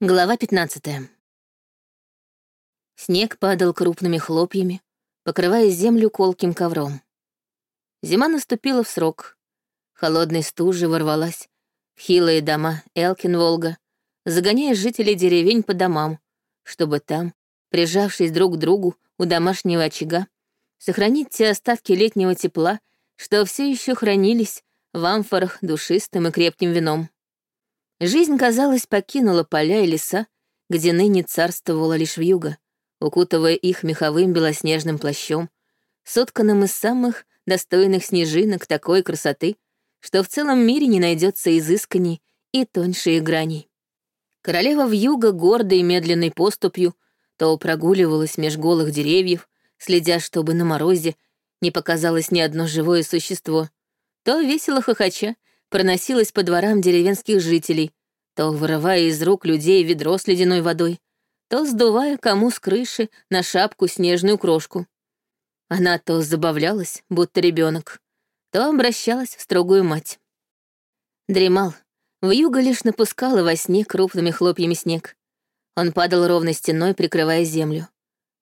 Глава 15. Снег падал крупными хлопьями, покрывая землю колким ковром. Зима наступила в срок. Холодной стужа ворвалась в хилые дома Элкин-Волга, загоняя жителей деревень по домам, чтобы там, прижавшись друг к другу у домашнего очага, сохранить те остатки летнего тепла, что все еще хранились в амфорах душистым и крепким вином. Жизнь, казалось, покинула поля и леса, где ныне царствовала лишь вьюга, укутывая их меховым белоснежным плащом, сотканным из самых достойных снежинок такой красоты, что в целом мире не найдется изысканий и тоньше граней. Королева вьюга гордой и медленной поступью то прогуливалась меж голых деревьев, следя, чтобы на морозе не показалось ни одно живое существо, то весело хохоча проносилась по дворам деревенских жителей, то вырывая из рук людей ведро с ледяной водой, то сдувая кому с крыши на шапку снежную крошку. Она то забавлялась, будто ребенок, то обращалась в строгую мать. Дремал. Вьюга лишь напускала во сне крупными хлопьями снег. Он падал ровной стеной, прикрывая землю.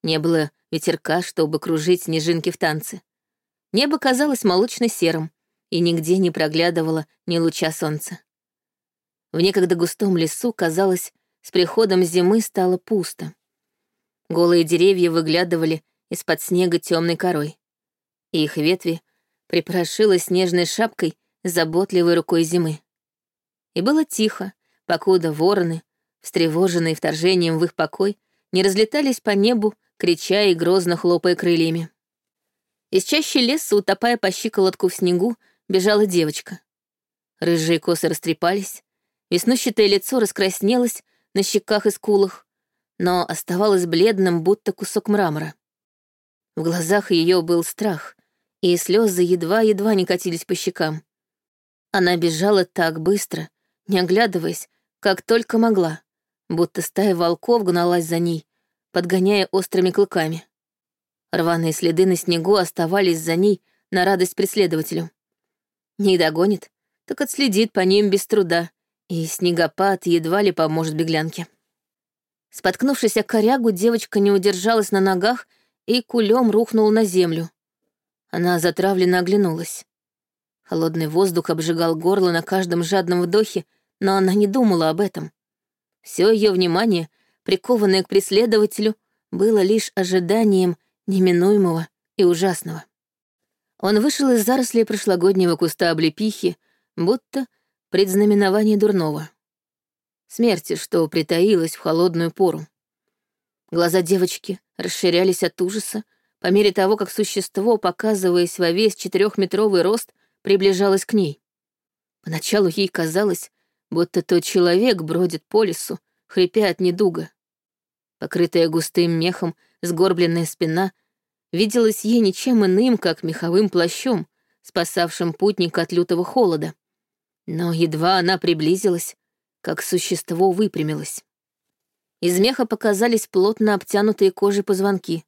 Не было ветерка, чтобы кружить снежинки в танце. Небо казалось молочно-серым, и нигде не проглядывало ни луча солнца. В некогда густом лесу, казалось, с приходом зимы стало пусто. Голые деревья выглядывали из-под снега темной корой. И их ветви припорошило снежной шапкой заботливой рукой зимы. И было тихо, покуда вороны, встревоженные вторжением в их покой, не разлетались по небу, крича и грозно хлопая крыльями. Из чащи леса, утопая по щиколотку в снегу, бежала девочка. Рыжие косы растрепались, веснущатое лицо раскраснелось на щеках и скулах, но оставалось бледным, будто кусок мрамора. В глазах ее был страх, и слезы едва-едва не катились по щекам. Она бежала так быстро, не оглядываясь, как только могла, будто стая волков гналась за ней, подгоняя острыми клыками. Рваные следы на снегу оставались за ней на радость преследователю. Не догонит, так отследит по ним без труда, и снегопад едва ли поможет беглянке. Споткнувшись о корягу, девочка не удержалась на ногах и кулем рухнула на землю. Она затравленно оглянулась. Холодный воздух обжигал горло на каждом жадном вдохе, но она не думала об этом. Все ее внимание, прикованное к преследователю, было лишь ожиданием неминуемого и ужасного. Он вышел из зарослей прошлогоднего куста облепихи, будто предзнаменование дурного. Смерти, что притаилась в холодную пору. Глаза девочки расширялись от ужаса по мере того, как существо, показываясь во весь четырехметровый рост, приближалось к ней. Поначалу ей казалось, будто тот человек бродит по лесу, хрипя от недуга. Покрытая густым мехом сгорбленная спина — виделось ей ничем иным, как меховым плащом, спасавшим путника от лютого холода. Но едва она приблизилась, как существо выпрямилось. Из меха показались плотно обтянутые кожей позвонки.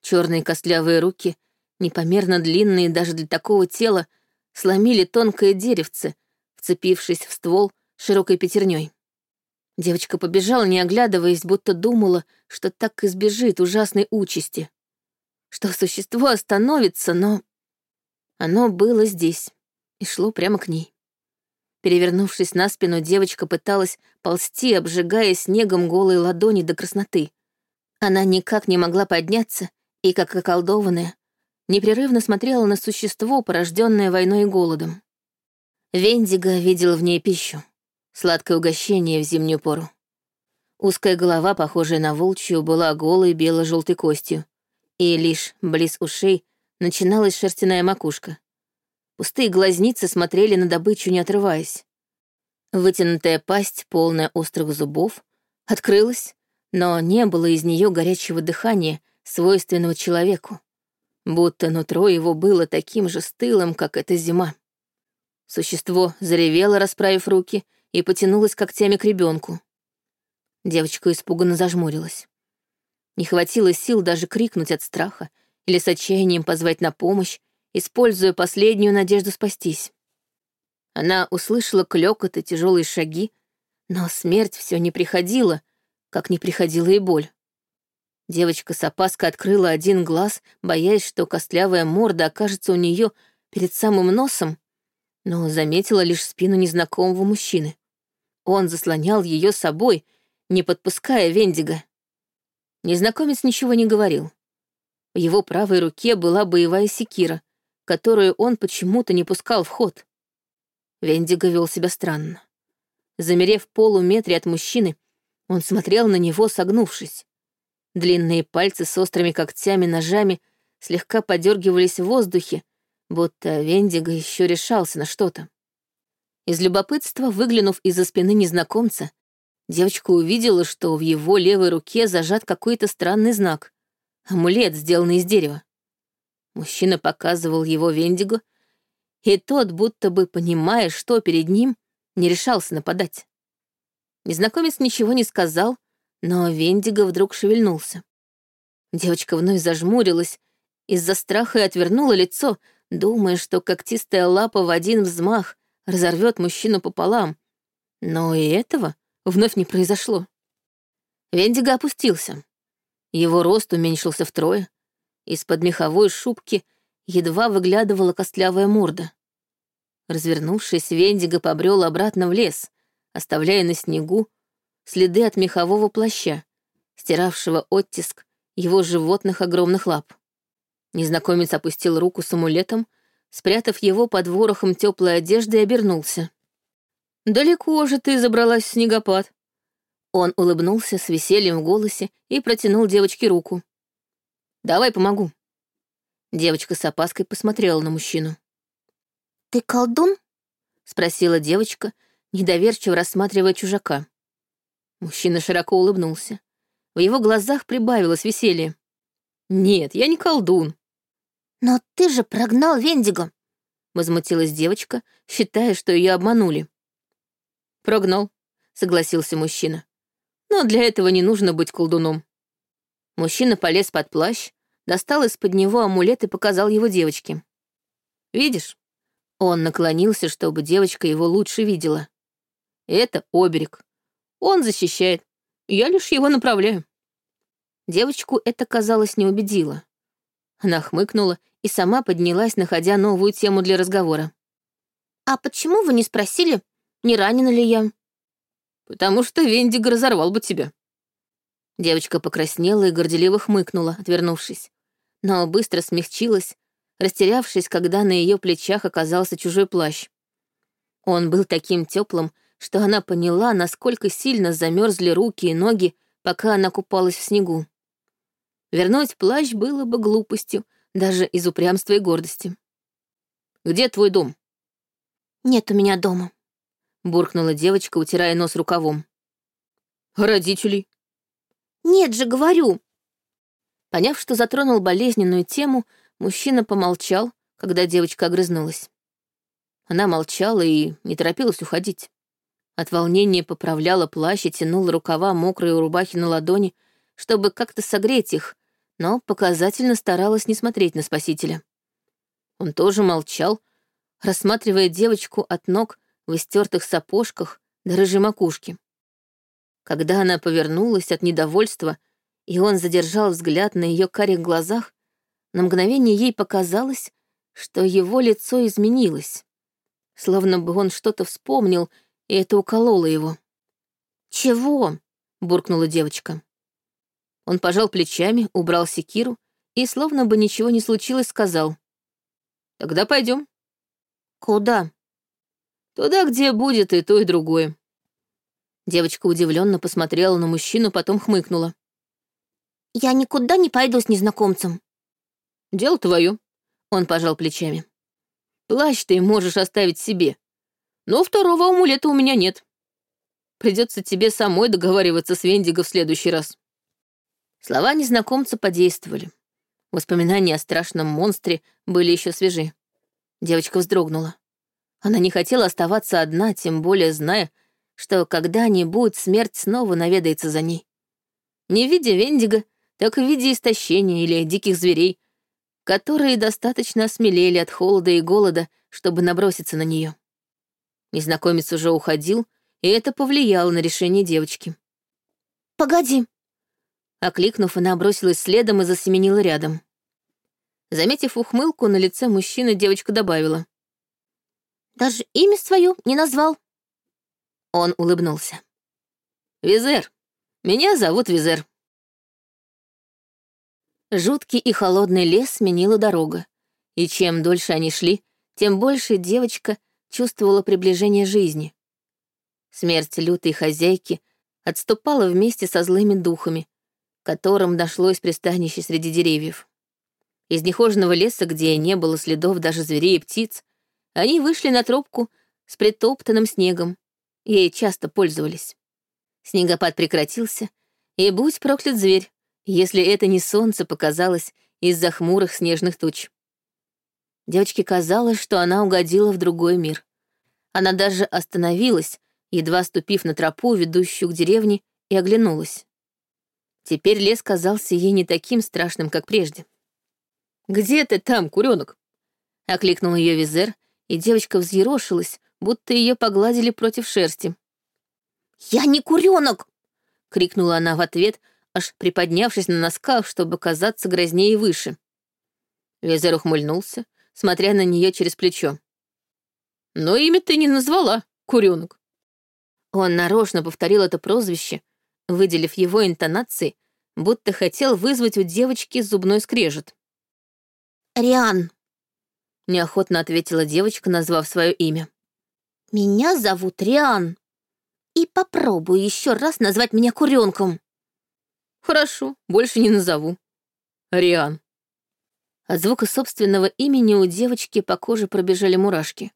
Черные костлявые руки, непомерно длинные даже для такого тела, сломили тонкое деревце, вцепившись в ствол широкой пятерней. Девочка побежала, не оглядываясь, будто думала, что так избежит ужасной участи что существо остановится, но... Оно было здесь и шло прямо к ней. Перевернувшись на спину, девочка пыталась ползти, обжигая снегом голые ладони до красноты. Она никак не могла подняться и, как околдованная, непрерывно смотрела на существо, порожденное войной и голодом. Вендиго видел в ней пищу, сладкое угощение в зимнюю пору. Узкая голова, похожая на волчью, была голой бело-желтой костью, и лишь близ ушей начиналась шерстяная макушка. Пустые глазницы смотрели на добычу, не отрываясь. Вытянутая пасть, полная острых зубов, открылась, но не было из нее горячего дыхания, свойственного человеку, будто нутро его было таким же стылым, как эта зима. Существо заревело, расправив руки, и потянулось когтями к ребенку. Девочка испуганно зажмурилась. Не хватило сил даже крикнуть от страха или с отчаянием позвать на помощь, используя последнюю надежду спастись. Она услышала клёкот и тяжелые шаги, Но смерть все не приходила, как не приходила и боль. Девочка с опаской открыла один глаз, боясь, что костлявая морда окажется у нее перед самым носом, но заметила лишь спину незнакомого мужчины. Он заслонял ее собой, не подпуская Вендига. Незнакомец ничего не говорил. В его правой руке была боевая секира, которую он почему-то не пускал в ход. Вендиго вел себя странно. Замерев полуметре от мужчины, он смотрел на него, согнувшись. Длинные пальцы с острыми когтями-ножами слегка подергивались в воздухе, будто Вендиго еще решался на что-то. Из любопытства, выглянув из-за спины незнакомца, девочка увидела, что в его левой руке зажат какой-то странный знак — амулет, сделанный из дерева. Мужчина показывал его Вендиго, и тот, будто бы понимая, что перед ним, не решался нападать. Незнакомец ничего не сказал, но Вендиго вдруг шевельнулся. Девочка вновь зажмурилась, из-за страха и отвернула лицо, думая, что когтистая лапа в один взмах разорвет мужчину пополам. Но и этого вновь не произошло. Вендиго опустился. Его рост уменьшился втрое. Из-под меховой шубки едва выглядывала костлявая морда. Развернувшись, Вендиго побрел обратно в лес, оставляя на снегу следы от мехового плаща, стиравшего оттиск его животных огромных лап. Незнакомец опустил руку с амулетом, спрятав его под ворохом теплой одежды и обернулся. «Далеко же ты забралась в снегопад». Он улыбнулся с весельем в голосе и протянул девочке руку. «Давай помогу». Девочка с опаской посмотрела на мужчину. «Ты колдун?» — спросила девочка, недоверчиво рассматривая чужака. Мужчина широко улыбнулся. В его глазах прибавилось веселье. «Нет, я не колдун». «Но ты же прогнал Вендиго», — возмутилась девочка, считая, что ее обманули. «Прогнал», — согласился мужчина. «Но для этого не нужно быть колдуном». Мужчина полез под плащ, достал из-под него амулет и показал его девочке. «Видишь?» Он наклонился, чтобы девочка его лучше видела. «Это оберег. Он защищает. Я лишь его направляю». Девочку это, казалось, не убедило. Она хмыкнула и сама поднялась, находя новую тему для разговора. «А почему вы не спросили, не ранена ли я?» «Потому что Вендиг разорвал бы тебя». Девочка покраснела и горделиво хмыкнула, отвернувшись, но быстро смягчилась, растерявшись, когда на ее плечах оказался чужой плащ. Он был таким теплым, что она поняла, насколько сильно замерзли руки и ноги, пока она купалась в снегу. Вернуть плащ было бы глупостью, даже из упрямства и гордости. «Где твой дом?» «Нет у меня дома», — буркнула девочка, утирая нос рукавом. «Родителей?» «Нет же, говорю». Поняв, что затронул болезненную тему, мужчина помолчал, когда девочка огрызнулась. Она молчала и не торопилась уходить. От волнения поправляла плащ и тянула рукава мокрой у рубахи на ладони, чтобы как-то согреть их, но показательно старалась не смотреть на спасителя. Он тоже молчал, рассматривая девочку от ног в истертых сапожках до рыжей макушки. Когда она повернулась от недовольства, и он задержал взгляд на ее карих глазах, на мгновение ей показалось, что его лицо изменилось, словно бы он что-то вспомнил, и это укололо его. «Чего?» — буркнула девочка. Он пожал плечами, убрал секиру и, словно бы ничего не случилось, сказал. «Тогда пойдем. «Куда?» «Туда, где будет и то, и другое». Девочка удивленно посмотрела на мужчину, потом хмыкнула. «Я никуда не пойду с незнакомцем». «Дело твое», — он пожал плечами. «Плащ ты можешь оставить себе, но второго амулета у меня нет. Придется тебе самой договариваться с Вендиго в следующий раз». Слова незнакомца подействовали. Воспоминания о страшном монстре были еще свежи. Девочка вздрогнула. Она не хотела оставаться одна, тем более зная, что когда-нибудь смерть снова наведается за ней. Не в виде Вендига, так и в виде истощения или диких зверей, которые достаточно осмелели от холода и голода, чтобы наброситься на нее. Незнакомец уже уходил, и это повлияло на решение девочки. «Погоди!» Окликнув, она бросилась следом и засеменила рядом. Заметив ухмылку на лице мужчины, девочка добавила. «Даже имя свое не назвал». Он улыбнулся. «Визер. Меня зовут Визер». Жуткий и холодный лес сменила дорога, и чем дольше они шли, тем больше девочка чувствовала приближение жизни. Смерть лютой хозяйки отступала вместе со злыми духами, которым нашлось пристанище среди деревьев. Из нехоженного леса, где не было следов даже зверей и птиц, они вышли на тропку с притоптанным снегом. Ей часто пользовались. Снегопад прекратился, и будь проклят зверь, если это не солнце показалось из-за хмурых снежных туч. Девочке казалось, что она угодила в другой мир. Она даже остановилась, едва ступив на тропу, ведущую к деревне, и оглянулась. Теперь лес казался ей не таким страшным, как прежде. «Где ты там, куренок?» — окликнул ее визер, и девочка взъерошилась, будто ее погладили против шерсти. «Я не куренок!» — крикнула она в ответ, аж приподнявшись на носках, чтобы казаться грознее и выше. Визер ухмыльнулся, смотря на нее через плечо. «Но имя ты не назвала, куренок». Он нарочно повторил это прозвище, выделив его интонации, будто хотел вызвать у девочки зубной скрежет. «Риан», — неохотно ответила девочка, назвав свое имя. «Меня зовут Риан. И попробуй еще раз назвать меня куренком». «Хорошо, больше не назову. Риан». От звука собственного имени у девочки по коже пробежали мурашки.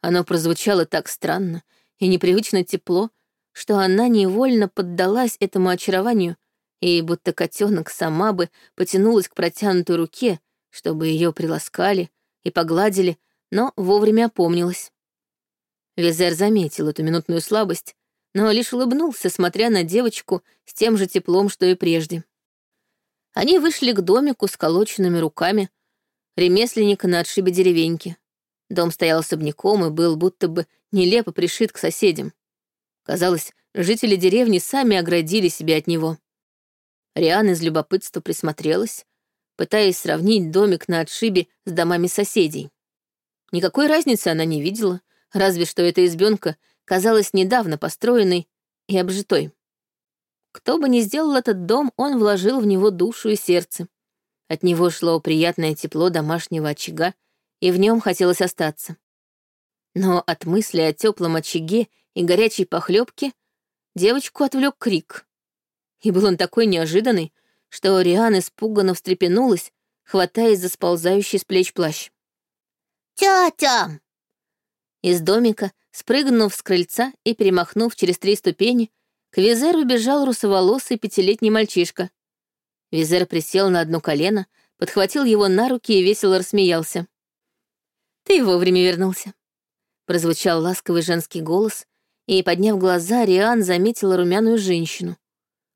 Оно прозвучало так странно и непривычно тепло, что она невольно поддалась этому очарованию и, будто котенок, сама бы потянулась к протянутой руке, чтобы ее приласкали и погладили, но вовремя опомнилась. Визер заметил эту минутную слабость, но лишь улыбнулся, смотря на девочку с тем же теплом, что и прежде. Они вышли к домику с колоченными руками ремесленника на отшибе деревеньки. Дом стоял особняком и был будто бы нелепо пришит к соседям. Казалось, жители деревни сами оградили себя от него. Риан из любопытства присмотрелась, пытаясь сравнить домик на отшибе с домами соседей. Никакой разницы она не видела, разве что эта избенка казалась недавно построенной и обжитой. Кто бы ни сделал этот дом, он вложил в него душу и сердце. От него шло приятное тепло домашнего очага, и в нем хотелось остаться. Но от мысли о теплом очаге и горячей похлебке девочку отвлек крик. И был он такой неожиданный, что Риан испуганно встрепенулась, хватаясь за сползающий с плеч плащ. «Тятя!» Из домика, спрыгнув с крыльца и перемахнув через три ступени, к Визеру бежал русоволосый пятилетний мальчишка. Визер присел на одно колено, подхватил его на руки и весело рассмеялся. «Ты вовремя вернулся», — прозвучал ласковый женский голос, и, подняв глаза, Риан заметила румяную женщину.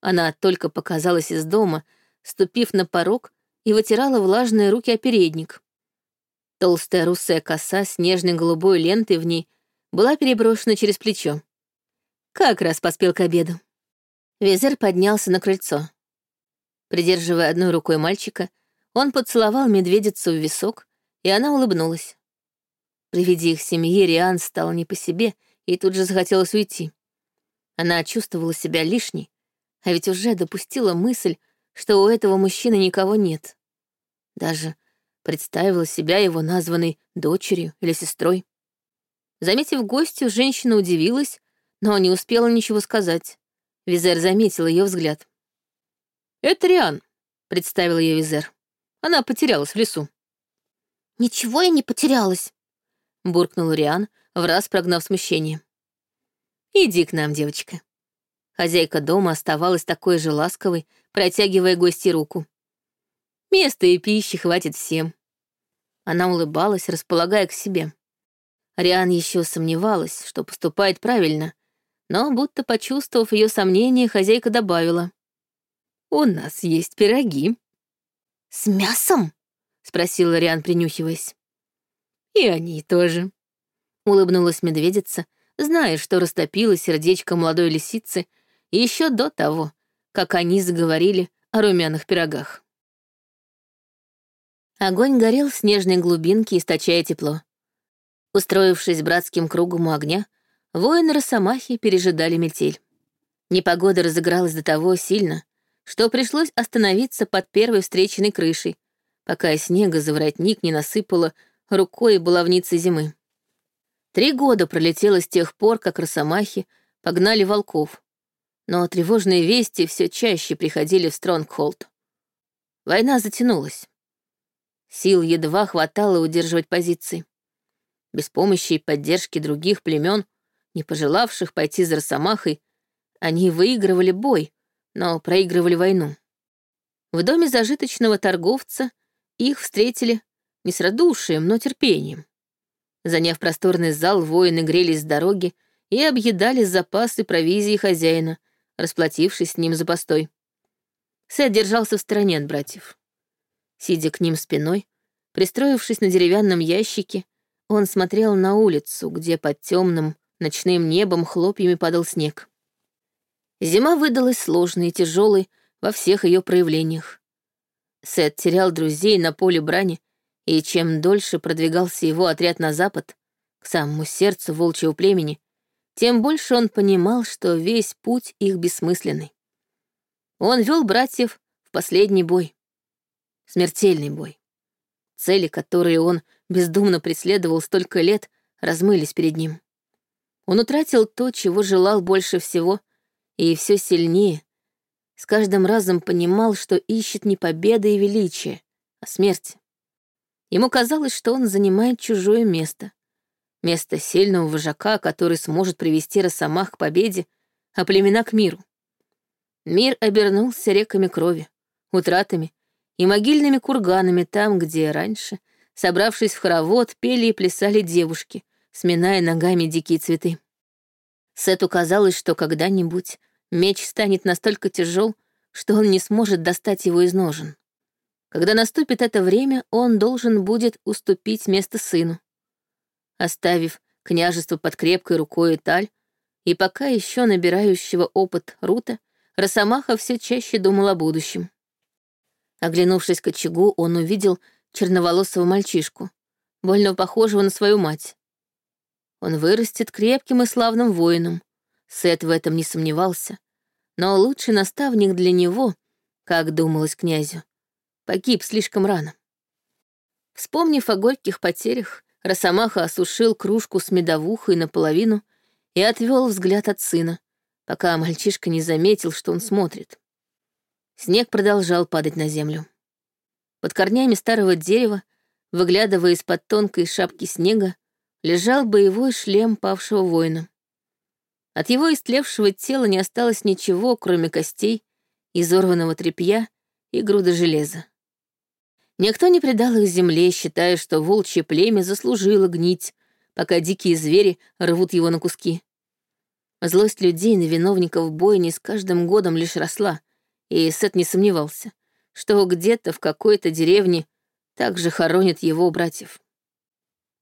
Она только показалась из дома, ступив на порог и вытирала влажные руки о передник. Толстая русая коса с нежной голубой лентой в ней была переброшена через плечо. Как раз поспел к обеду. Визер поднялся на крыльцо. Придерживая одной рукой мальчика, он поцеловал медведицу в висок, и она улыбнулась. При виде их семьи Риан стал не по себе и тут же захотелось уйти. Она чувствовала себя лишней, а ведь уже допустила мысль, что у этого мужчины никого нет. Даже представила себя его названной дочерью или сестрой. Заметив гостю, женщина удивилась, но не успела ничего сказать. Визер заметил ее взгляд. «Это Риан», — представил ее Визер. Она потерялась в лесу. «Ничего я не потерялась», — буркнул Риан, в раз прогнав смущение. «Иди к нам, девочка». Хозяйка дома оставалась такой же ласковой, протягивая гости руку. «Места и пищи хватит всем». Она улыбалась, располагая к себе. Риан еще сомневалась, что поступает правильно, но, будто почувствовав ее сомнение, хозяйка добавила. «У нас есть пироги». «С мясом?» — спросила Риан, принюхиваясь. «И они тоже», — улыбнулась медведица, зная, что растопило сердечко молодой лисицы еще до того, как они заговорили о румяных пирогах. Огонь горел в снежной глубинке, источая тепло. Устроившись братским кругом у огня, воины Росомахи пережидали метель. Непогода разыгралась до того сильно, что пришлось остановиться под первой встреченной крышей, пока снега за воротник не насыпало рукой баловницы зимы. Три года пролетело с тех пор, как росомахи погнали волков, но тревожные вести все чаще приходили в Стронгхолд. Война затянулась. Сил едва хватало удерживать позиции. Без помощи и поддержки других племен, не пожелавших пойти за Росомахой, они выигрывали бой, но проигрывали войну. В доме зажиточного торговца их встретили не с радушием, но терпением. Заняв просторный зал, воины грелись с дороги и объедали запасы провизии хозяина, расплатившись с ним за постой. Сет держался в стороне от братьев. Сидя к ним спиной, пристроившись на деревянном ящике, он смотрел на улицу, где под темным ночным небом хлопьями падал снег. Зима выдалась сложной и тяжелой во всех ее проявлениях. Сет терял друзей на поле брани, и чем дольше продвигался его отряд на запад, к самому сердцу волчьего племени, тем больше он понимал, что весь путь их бессмысленный. Он вел братьев в последний бой. Смертельный бой. Цели, которые он бездумно преследовал столько лет, размылись перед ним. Он утратил то, чего желал больше всего, и все сильнее, с каждым разом понимал, что ищет не победы и величия, а смерти. Ему казалось, что он занимает чужое место, Место сильного вожака, который сможет привести Росомах к победе, а племена к миру. Мир обернулся реками крови, утратами и могильными курганами там, где раньше, собравшись в хоровод, пели и плясали девушки, сминая ногами дикие цветы. Сету казалось, что когда-нибудь меч станет настолько тяжел, что он не сможет достать его из ножен. Когда наступит это время, он должен будет уступить место сыну оставив княжество под крепкой рукой Таль, и пока еще набирающего опыт Рута, Росомаха все чаще думал о будущем. Оглянувшись к очагу, он увидел черноволосого мальчишку, больно похожего на свою мать. Он вырастет крепким и славным воином. Сет в этом не сомневался. Но лучший наставник для него, как думалось князю, погиб слишком рано. Вспомнив о горьких потерях, Росомаха осушил кружку с медовухой наполовину и отвел взгляд от сына, пока мальчишка не заметил, что он смотрит. Снег продолжал падать на землю. Под корнями старого дерева, выглядывая из-под тонкой шапки снега, лежал боевой шлем павшего воина. От его истлевшего тела не осталось ничего, кроме костей, изорванного тряпья и груда железа. Никто не предал их земле, считая, что волчье племя заслужило гнить, пока дикие звери рвут его на куски. Злость людей на виновников бойни с каждым годом лишь росла, и Сет не сомневался, что где-то в какой-то деревне также хоронят его братьев.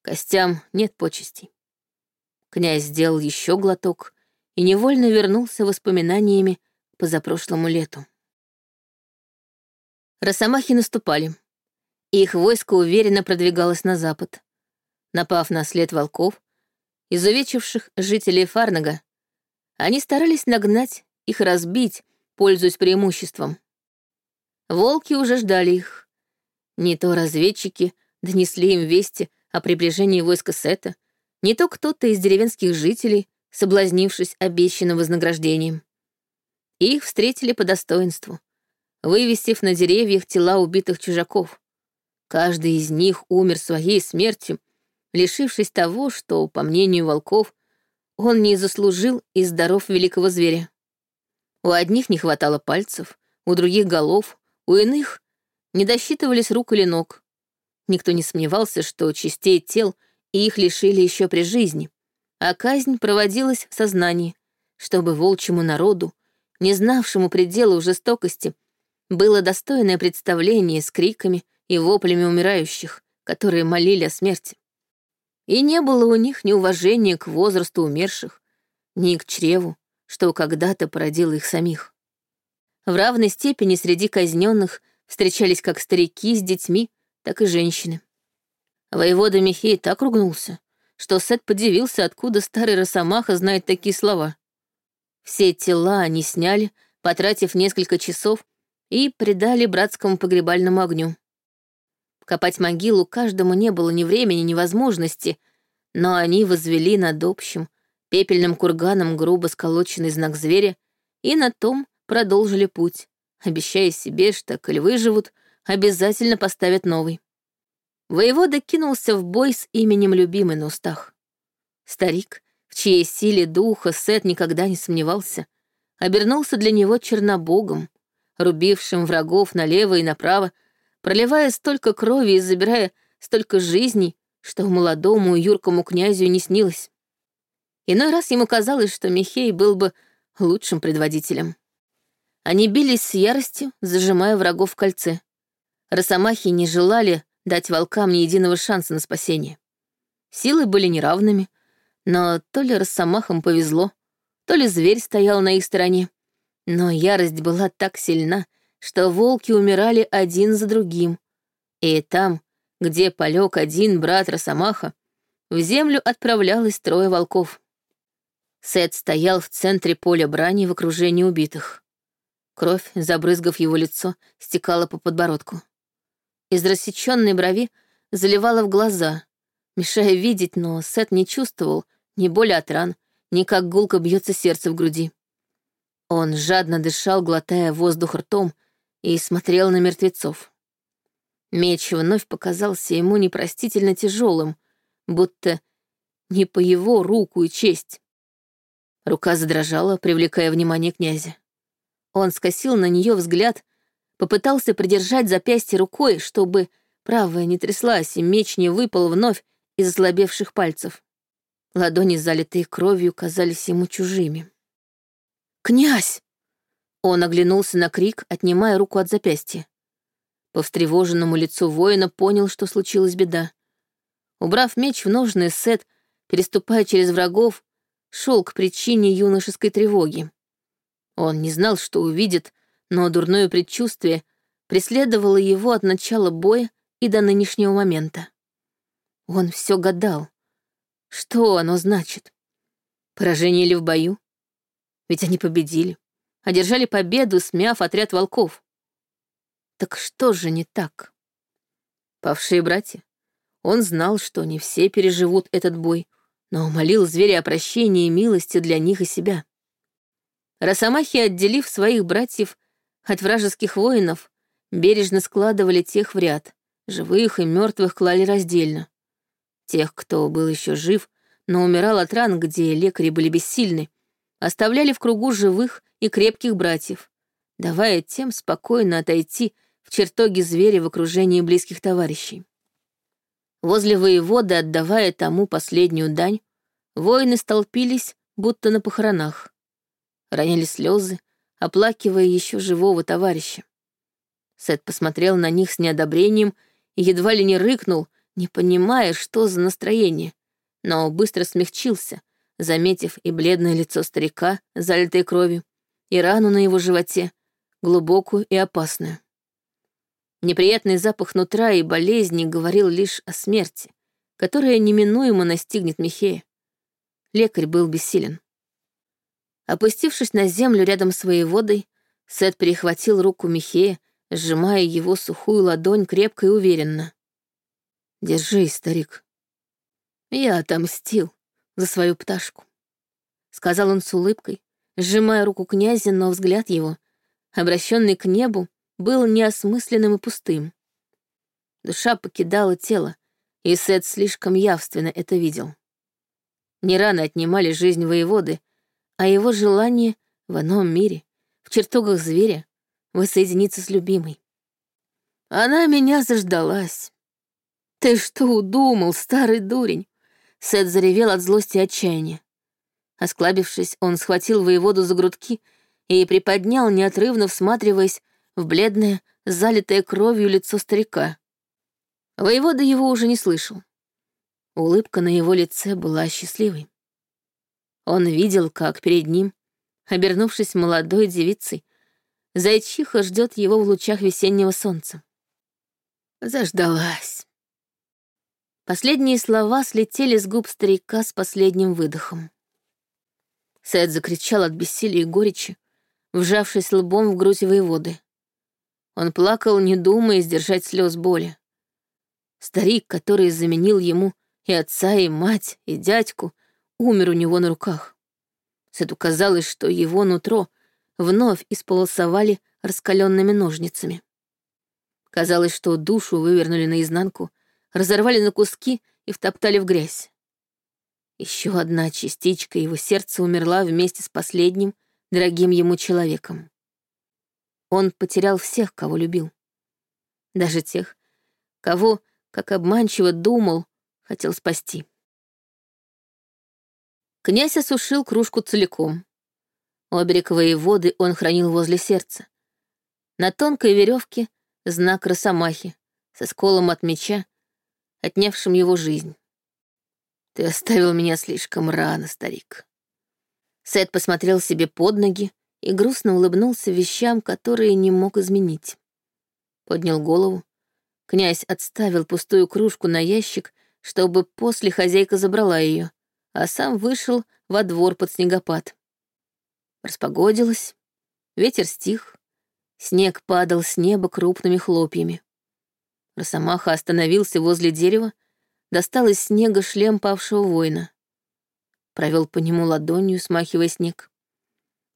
Костям нет почестей. Князь сделал еще глоток и невольно вернулся воспоминаниями позапрошлому лету. Росомахи наступали их войско уверенно продвигалось на запад. Напав на след волков, изувечивших жителей Фарнага, они старались нагнать, их разбить, пользуясь преимуществом. Волки уже ждали их. Не то разведчики донесли им вести о приближении войска Сета, не то кто-то из деревенских жителей, соблазнившись обещанным вознаграждением. Их встретили по достоинству, вывесив на деревьях тела убитых чужаков. Каждый из них умер своей смертью, лишившись того, что, по мнению волков, он не заслужил из даров великого зверя. У одних не хватало пальцев, у других — голов, у иных не досчитывались рук или ног. Никто не сомневался, что частей тел их лишили еще при жизни, а казнь проводилась в сознании, чтобы волчьему народу, не знавшему предела жестокости, было достойное представление с криками, и воплями умирающих, которые молили о смерти. И не было у них ни уважения к возрасту умерших, ни к чреву, что когда-то породило их самих. В равной степени среди казненных встречались как старики с детьми, так и женщины. Воевода Михей так ругнулся, что Сет подивился, откуда старый Росомаха знает такие слова. Все тела они сняли, потратив несколько часов, и предали братскому погребальному огню. Копать могилу каждому не было ни времени, ни возможности, но они возвели над общим, пепельным курганом грубо сколоченный знак зверя и на том продолжили путь, обещая себе, что, коль выживут, обязательно поставят новый. Воевода кинулся в бой с именем любимой на устах. Старик, в чьей силе духа Сет никогда не сомневался, обернулся для него чернобогом, рубившим врагов налево и направо, проливая столько крови и забирая столько жизней, что молодому юркому князю не снилось. Иной раз ему казалось, что Михей был бы лучшим предводителем. Они бились с яростью, зажимая врагов в кольце. Росомахи не желали дать волкам ни единого шанса на спасение. Силы были неравными, но то ли Росомахам повезло, то ли зверь стоял на их стороне. Но ярость была так сильна, что волки умирали один за другим. И там, где полег один брат Росомаха, в землю отправлялось трое волков. Сет стоял в центре поля брани в окружении убитых. Кровь, забрызгав его лицо, стекала по подбородку. Из рассеченной брови заливала в глаза, мешая видеть, но Сет не чувствовал ни боли от ран, ни как гулко бьется сердце в груди. Он жадно дышал, глотая воздух ртом, и смотрел на мертвецов. Меч вновь показался ему непростительно тяжелым, будто не по его руку и честь. Рука задрожала, привлекая внимание князя. Он скосил на нее взгляд, попытался придержать запястье рукой, чтобы правая не тряслась и меч не выпал вновь из ослабевших пальцев. Ладони, залитые кровью, казались ему чужими. «Князь!» Он оглянулся на крик, отнимая руку от запястья. По встревоженному лицу воина понял, что случилась беда. Убрав меч в ножны, Сет, переступая через врагов, шел к причине юношеской тревоги. Он не знал, что увидит, но дурное предчувствие преследовало его от начала боя и до нынешнего момента. Он все гадал. Что оно значит? Поражение ли в бою? Ведь они победили одержали победу, смяв отряд волков. Так что же не так? Павшие братья. Он знал, что не все переживут этот бой, но молил зверя о прощении и милости для них и себя. Росомахи, отделив своих братьев от вражеских воинов, бережно складывали тех в ряд, живых и мертвых клали раздельно. Тех, кто был еще жив, но умирал от ран, где лекари были бессильны, оставляли в кругу живых и крепких братьев, давая тем спокойно отойти в чертоги зверя в окружении близких товарищей. Возле воевода, отдавая тому последнюю дань, воины столпились, будто на похоронах. Роняли слезы, оплакивая еще живого товарища. Сет посмотрел на них с неодобрением и едва ли не рыкнул, не понимая, что за настроение, но быстро смягчился, заметив и бледное лицо старика, залитое кровью, и рану на его животе, глубокую и опасную. Неприятный запах нутра и болезни говорил лишь о смерти, которая неминуемо настигнет Михея. Лекарь был бессилен. Опустившись на землю рядом с воеводой, Сет перехватил руку Михея, сжимая его сухую ладонь крепко и уверенно. «Держись, старик. Я отомстил за свою пташку», — сказал он с улыбкой, сжимая руку князя, но взгляд его, обращенный к небу, был неосмысленным и пустым. Душа покидала тело, и Сет слишком явственно это видел. Не рано отнимали жизнь воеводы, а его желание в ином мире, в чертогах зверя, воссоединиться с любимой. Она меня заждалась. Ты что удумал, старый дурень? Сет заревел от злости и отчаяния. Осклабившись, он схватил воеводу за грудки и приподнял, неотрывно всматриваясь в бледное, залитое кровью лицо старика. Воевода его уже не слышал. Улыбка на его лице была счастливой. Он видел, как перед ним, обернувшись молодой девицей, зайчиха ждет его в лучах весеннего солнца. Заждалась. Последние слова слетели с губ старика с последним выдохом. Сет закричал от бессилия и горечи, вжавшись лбом в грузевые воды. Он плакал, не думая сдержать слез боли. Старик, который заменил ему и отца, и мать, и дядьку, умер у него на руках. Сету казалось, что его нутро вновь исполосовали раскаленными ножницами. Казалось, что душу вывернули наизнанку, разорвали на куски и втоптали в грязь. Еще одна частичка его сердца умерла вместе с последним, дорогим ему человеком. Он потерял всех, кого любил. Даже тех, кого, как обманчиво думал, хотел спасти. Князь осушил кружку целиком. Оберековые воды он хранил возле сердца. На тонкой веревке знак росомахи со сколом от меча, отнявшим его жизнь. «Ты оставил меня слишком рано, старик». Сет посмотрел себе под ноги и грустно улыбнулся вещам, которые не мог изменить. Поднял голову. Князь отставил пустую кружку на ящик, чтобы после хозяйка забрала ее, а сам вышел во двор под снегопад. Распогодилось, ветер стих, снег падал с неба крупными хлопьями. Росомаха остановился возле дерева, достал из снега шлем павшего воина. Провел по нему ладонью, смахивая снег.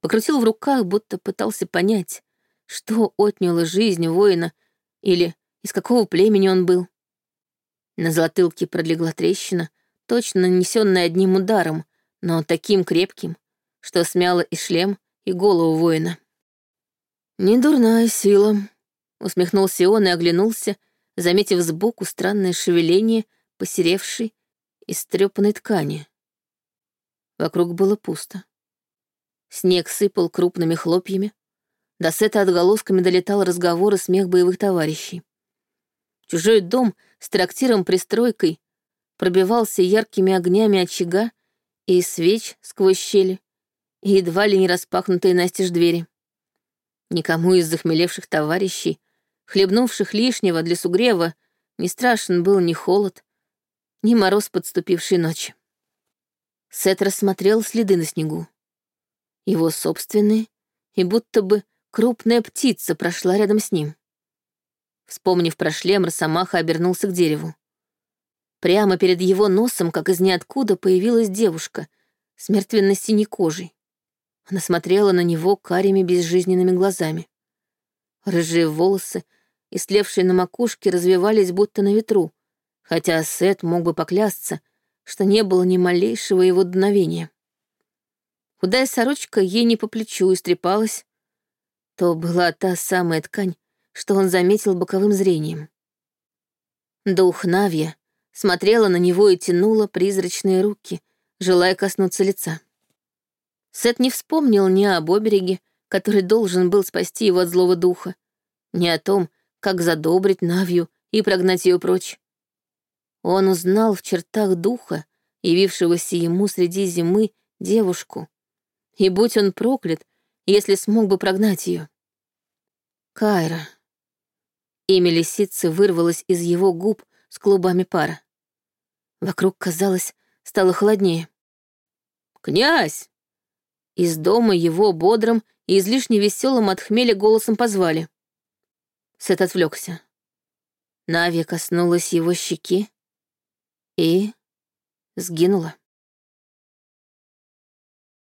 Покрутил в руках, будто пытался понять, что отняло жизнь воина или из какого племени он был. На затылке пролегла трещина, точно нанесенная одним ударом, но таким крепким, что смяло и шлем, и голову воина. «Недурная сила», — усмехнулся он и оглянулся, заметив сбоку странное шевеление посеревшей и стрёпанной ткани. Вокруг было пусто. Снег сыпал крупными хлопьями. До сета отголосками долетал разговор и смех боевых товарищей. Чужой дом с трактиром-пристройкой пробивался яркими огнями очага и свеч сквозь щели, и едва ли не распахнутые настежь двери. Никому из захмелевших товарищей хлебнувших лишнего для сугрева, не страшен был ни холод, ни мороз подступившей ночи. Сет рассмотрел следы на снегу. Его собственные, и будто бы крупная птица прошла рядом с ним. Вспомнив про шлем, Росомаха обернулся к дереву. Прямо перед его носом, как из ниоткуда, появилась девушка с мертвенно-синей кожей. Она смотрела на него карими безжизненными глазами. Рыжие волосы и слевшие на макушке развивались будто на ветру, хотя Сет мог бы поклясться, что не было ни малейшего его дуновения. Худая сорочка ей не по плечу истрепалась, то была та самая ткань, что он заметил боковым зрением. Дух Навья смотрела на него и тянула призрачные руки, желая коснуться лица. Сет не вспомнил ни об обереге, который должен был спасти его от злого духа, ни о том, как задобрить Навью и прогнать ее прочь. Он узнал в чертах духа, явившегося ему среди зимы, девушку. И будь он проклят, если смог бы прогнать ее. Кайра. Имя лисицы вырвалось из его губ с клубами пара. Вокруг, казалось, стало холоднее. «Князь!» Из дома его бодрым и излишне веселым от хмеля голосом позвали. Сет отвлекся. Нави коснулась его щеки и сгинула.